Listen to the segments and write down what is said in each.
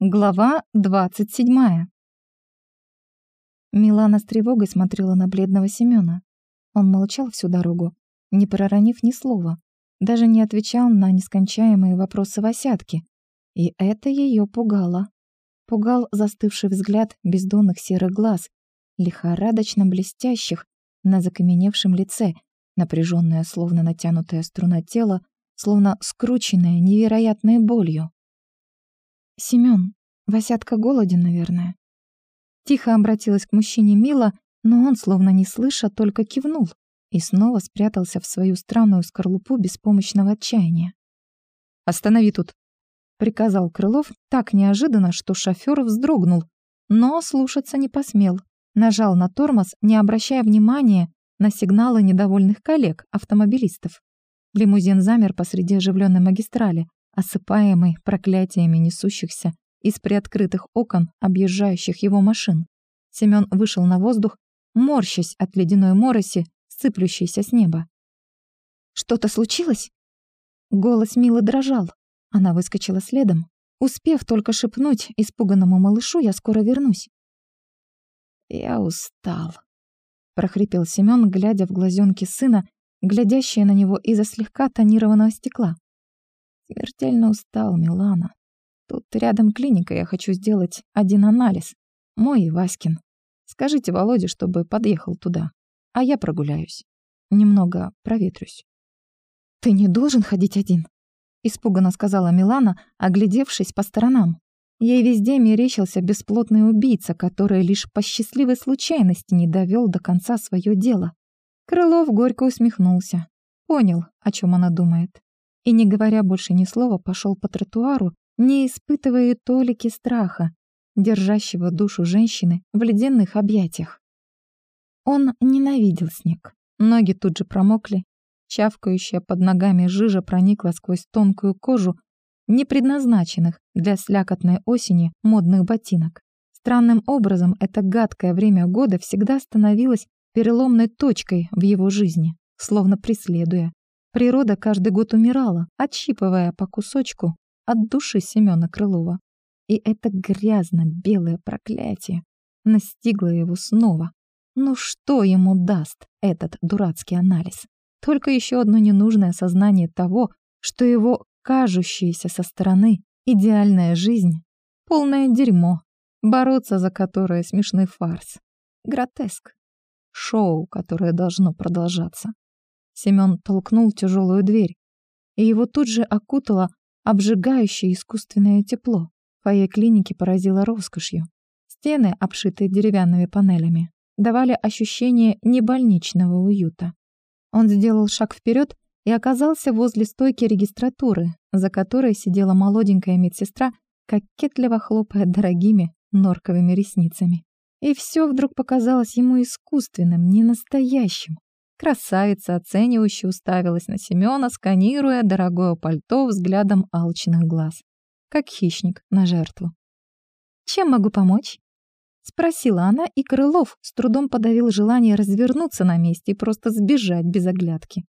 Глава двадцать седьмая. Милана с тревогой смотрела на бледного Семёна. Он молчал всю дорогу, не проронив ни слова, даже не отвечал на нескончаемые вопросы Васятки. И это её пугало. Пугал застывший взгляд бездонных серых глаз, лихорадочно блестящих на закаменевшем лице, напряжённое, словно натянутая струна тела, словно скрученное невероятной болью. «Семён, Васятка голоден, наверное». Тихо обратилась к мужчине Мила, но он, словно не слыша, только кивнул и снова спрятался в свою странную скорлупу беспомощного отчаяния. «Останови тут!» — приказал Крылов так неожиданно, что шофёр вздрогнул, но слушаться не посмел. Нажал на тормоз, не обращая внимания на сигналы недовольных коллег, автомобилистов. Лимузин замер посреди оживленной магистрали, осыпаемый проклятиями несущихся из приоткрытых окон объезжающих его машин. Семён вышел на воздух, морщась от ледяной мороси, сыплющейся с неба. «Что-то случилось?» Голос Милы дрожал. Она выскочила следом, успев только шепнуть испуганному малышу «Я скоро вернусь». «Я устал», — прохрипел Семён, глядя в глазенки сына, глядящие на него из-за слегка тонированного стекла. Смертельно устал, Милана. Тут рядом клиника, я хочу сделать один анализ. Мой и Васькин. Скажите Володе, чтобы подъехал туда. А я прогуляюсь. Немного проветрюсь. «Ты не должен ходить один», — испуганно сказала Милана, оглядевшись по сторонам. Ей везде мерещился бесплотный убийца, который лишь по счастливой случайности не довел до конца свое дело. Крылов горько усмехнулся. Понял, о чем она думает и, не говоря больше ни слова, пошел по тротуару, не испытывая толики страха, держащего душу женщины в ледяных объятиях. Он ненавидел снег. Ноги тут же промокли, чавкающая под ногами жижа проникла сквозь тонкую кожу не предназначенных для слякотной осени модных ботинок. Странным образом это гадкое время года всегда становилось переломной точкой в его жизни, словно преследуя, Природа каждый год умирала, отщипывая по кусочку от души Семёна Крылова. И это грязно-белое проклятие настигло его снова. Ну что ему даст этот дурацкий анализ? Только еще одно ненужное осознание того, что его кажущаяся со стороны идеальная жизнь — полное дерьмо, бороться за которое смешный фарс, гротеск, шоу, которое должно продолжаться. Семён толкнул тяжелую дверь, и его тут же окутало обжигающее искусственное тепло. Фойе клиники поразило роскошью. Стены, обшитые деревянными панелями, давали ощущение небольничного уюта. Он сделал шаг вперед и оказался возле стойки регистратуры, за которой сидела молоденькая медсестра, кокетливо хлопая дорогими норковыми ресницами. И все вдруг показалось ему искусственным, ненастоящим. Красавица оценивающе уставилась на Семёна, сканируя дорогое пальто взглядом алчных глаз. Как хищник на жертву. «Чем могу помочь?» Спросила она, и Крылов с трудом подавил желание развернуться на месте и просто сбежать без оглядки.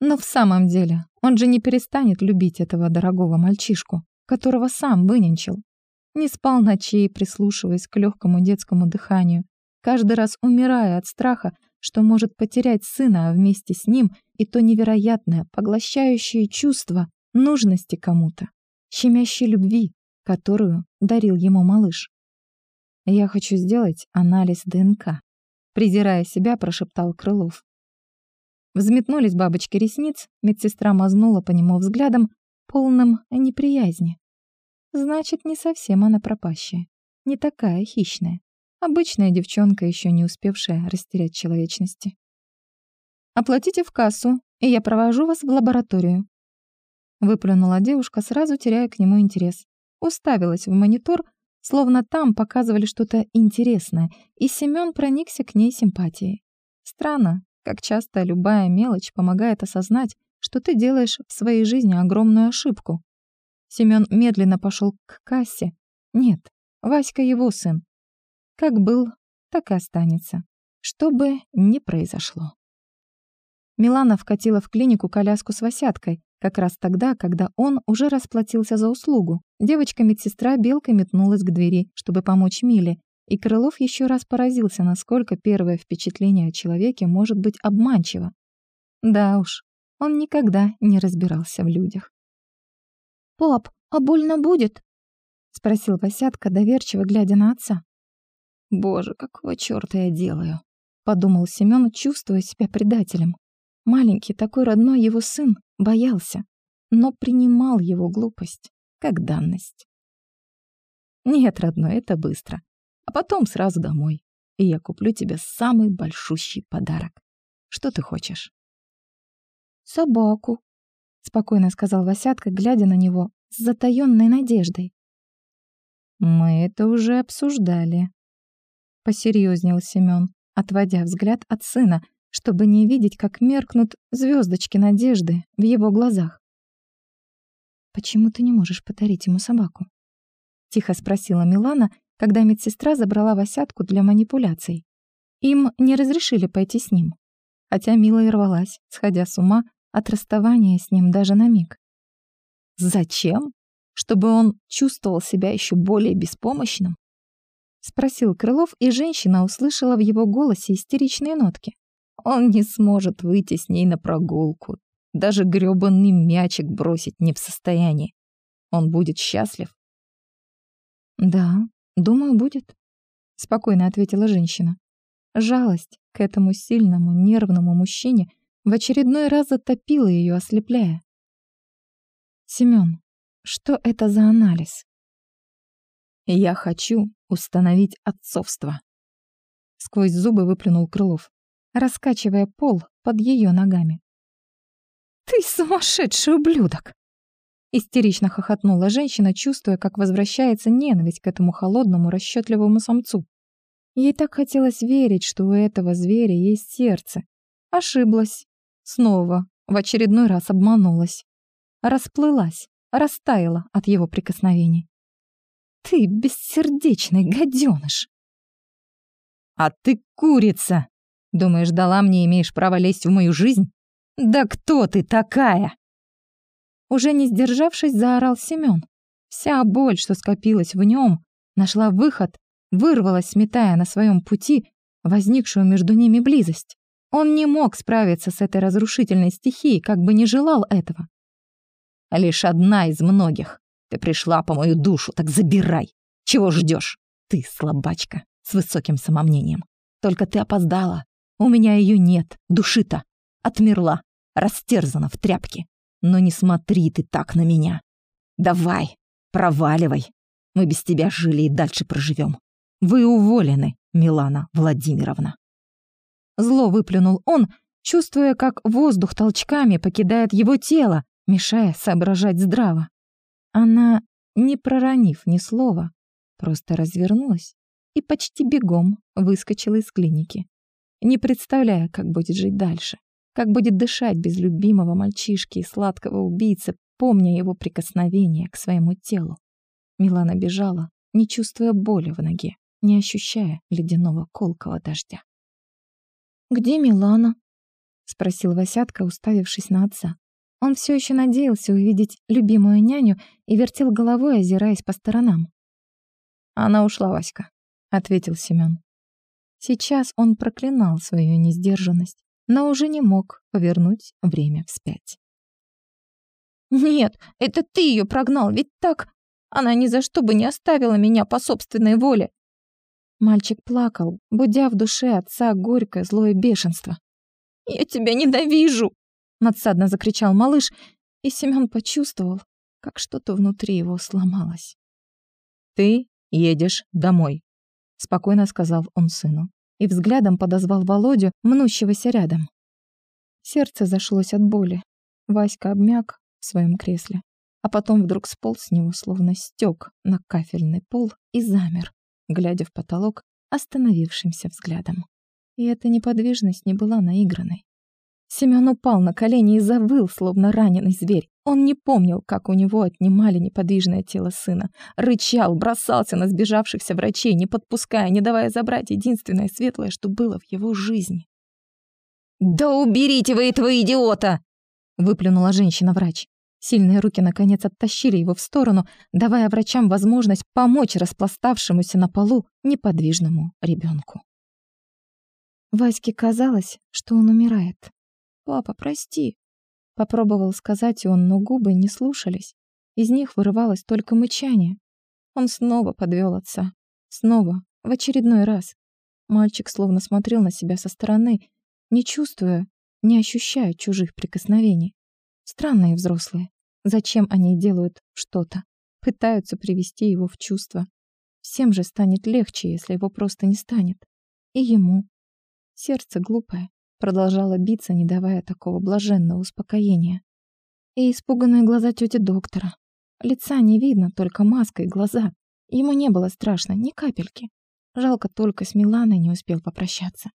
Но в самом деле он же не перестанет любить этого дорогого мальчишку, которого сам выненчил. Не спал ночей, прислушиваясь к легкому детскому дыханию, каждый раз умирая от страха, что может потерять сына, а вместе с ним и то невероятное, поглощающее чувство нужности кому-то, щемящей любви, которую дарил ему малыш. «Я хочу сделать анализ ДНК», — презирая себя, прошептал Крылов. Взметнулись бабочки ресниц, медсестра мазнула по нему взглядом, полным неприязни. Значит, не совсем она пропащая, не такая хищная. Обычная девчонка, еще не успевшая растерять человечности. «Оплатите в кассу, и я провожу вас в лабораторию». Выплюнула девушка, сразу теряя к нему интерес. Уставилась в монитор, словно там показывали что-то интересное, и Семён проникся к ней симпатией. Странно, как часто любая мелочь помогает осознать, что ты делаешь в своей жизни огромную ошибку. Семён медленно пошел к кассе. Нет, Васька его сын. Как был, так и останется. Что бы ни произошло. Милана вкатила в клинику коляску с Васяткой, как раз тогда, когда он уже расплатился за услугу, Девочка-медсестра белкой метнулась к двери, чтобы помочь Миле, и Крылов еще раз поразился, насколько первое впечатление о человеке может быть обманчиво. Да уж, он никогда не разбирался в людях. «Пап, а больно будет?» — спросил Васятка, доверчиво глядя на отца. «Боже, какого чёрта я делаю?» — подумал Семён, чувствуя себя предателем. Маленький, такой родной его сын, боялся, но принимал его глупость как данность. «Нет, родной, это быстро а потом сразу домой. И я куплю тебе самый большущий подарок. Что ты хочешь?» «Собаку», — спокойно сказал Васятка, глядя на него с затаённой надеждой. «Мы это уже обсуждали», — посерьезнел Семён, отводя взгляд от сына, чтобы не видеть, как меркнут звездочки надежды в его глазах. «Почему ты не можешь подарить ему собаку?» — тихо спросила Милана, когда медсестра забрала Васятку для манипуляций. Им не разрешили пойти с ним, хотя Мила и рвалась, сходя с ума от расставания с ним даже на миг. «Зачем? Чтобы он чувствовал себя еще более беспомощным?» — спросил Крылов, и женщина услышала в его голосе истеричные нотки. «Он не сможет выйти с ней на прогулку, даже грёбаный мячик бросить не в состоянии. Он будет счастлив». «Да, «Думаю, будет», — спокойно ответила женщина. Жалость к этому сильному, нервному мужчине в очередной раз затопила ее, ослепляя. «Семён, что это за анализ?» «Я хочу установить отцовство», — сквозь зубы выплюнул Крылов, раскачивая пол под ее ногами. «Ты сумасшедший ублюдок!» Истерично хохотнула женщина, чувствуя, как возвращается ненависть к этому холодному, расчетливому самцу. Ей так хотелось верить, что у этого зверя есть сердце. Ошиблась. Снова, в очередной раз обманулась. Расплылась, растаяла от его прикосновений. «Ты бессердечный гаденыш!» «А ты курица! Думаешь, дала мне имеешь право лезть в мою жизнь? Да кто ты такая?» Уже не сдержавшись, заорал Семён. Вся боль, что скопилась в нем, нашла выход, вырвалась, сметая на своем пути возникшую между ними близость. Он не мог справиться с этой разрушительной стихией, как бы не желал этого. «Лишь одна из многих. Ты пришла по мою душу, так забирай. Чего ждешь? Ты слабачка с высоким самомнением. Только ты опоздала. У меня ее нет, души-то. Отмерла, растерзана в тряпке. Но не смотри ты так на меня. Давай, проваливай. Мы без тебя жили и дальше проживем. Вы уволены, Милана Владимировна. Зло выплюнул он, чувствуя, как воздух толчками покидает его тело, мешая соображать здраво. Она, не проронив ни слова, просто развернулась и почти бегом выскочила из клиники, не представляя, как будет жить дальше. Как будет дышать без любимого мальчишки и сладкого убийцы, помня его прикосновение к своему телу? Милана бежала, не чувствуя боли в ноге, не ощущая ледяного колкого дождя. «Где Милана?» — спросил Васятка, уставившись на отца. Он все еще надеялся увидеть любимую няню и вертел головой, озираясь по сторонам. «Она ушла, Васька», — ответил Семен. Сейчас он проклинал свою несдержанность но уже не мог повернуть время вспять. «Нет, это ты ее прогнал, ведь так? Она ни за что бы не оставила меня по собственной воле!» Мальчик плакал, будя в душе отца горькое злое бешенство. «Я тебя ненавижу!» — надсадно закричал малыш, и Семён почувствовал, как что-то внутри его сломалось. «Ты едешь домой», — спокойно сказал он сыну и взглядом подозвал Володю, мнущегося рядом. Сердце зашлось от боли. Васька обмяк в своем кресле, а потом вдруг сполз с него, словно стек на кафельный пол и замер, глядя в потолок остановившимся взглядом. И эта неподвижность не была наигранной. Семён упал на колени и завыл, словно раненый зверь. Он не помнил, как у него отнимали неподвижное тело сына. Рычал, бросался на сбежавшихся врачей, не подпуская, не давая забрать единственное светлое, что было в его жизни. «Да уберите вы этого идиота!» — выплюнула женщина-врач. Сильные руки, наконец, оттащили его в сторону, давая врачам возможность помочь распластавшемуся на полу неподвижному ребенку. Ваське казалось, что он умирает. «Папа, прости», — попробовал сказать он, но губы не слушались. Из них вырывалось только мычание. Он снова подвел отца. Снова, в очередной раз. Мальчик словно смотрел на себя со стороны, не чувствуя, не ощущая чужих прикосновений. Странные взрослые. Зачем они делают что-то? Пытаются привести его в чувство. Всем же станет легче, если его просто не станет. И ему. Сердце глупое продолжало биться, не давая такого блаженного успокоения. И испуганные глаза тети доктора. Лица не видно, только маска и глаза. Ему не было страшно ни капельки. Жалко только с Миланой не успел попрощаться.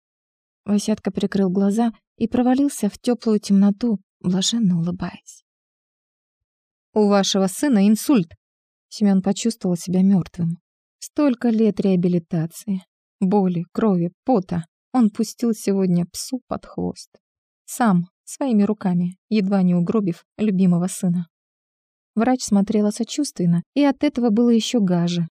Васятка прикрыл глаза и провалился в теплую темноту, блаженно улыбаясь. «У вашего сына инсульт!» Семён почувствовал себя мертвым. Столько лет реабилитации, боли, крови, пота. Он пустил сегодня псу под хвост. Сам, своими руками, едва не угробив любимого сына. Врач смотрела сочувственно, и от этого было еще гаже.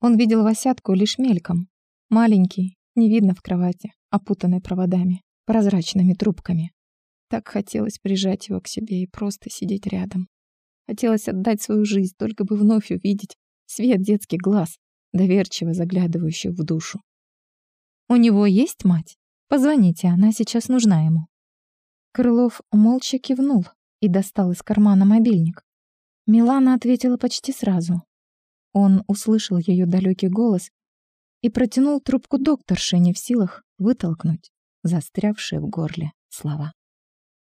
Он видел Васятку лишь мельком. Маленький, не видно в кровати, опутанной проводами, прозрачными трубками. Так хотелось прижать его к себе и просто сидеть рядом. Хотелось отдать свою жизнь, только бы вновь увидеть свет детских глаз, доверчиво заглядывающих в душу. «У него есть мать? Позвоните, она сейчас нужна ему». Крылов молча кивнул и достал из кармана мобильник. Милана ответила почти сразу. Он услышал ее далекий голос и протянул трубку докторши, не в силах вытолкнуть застрявшие в горле слова.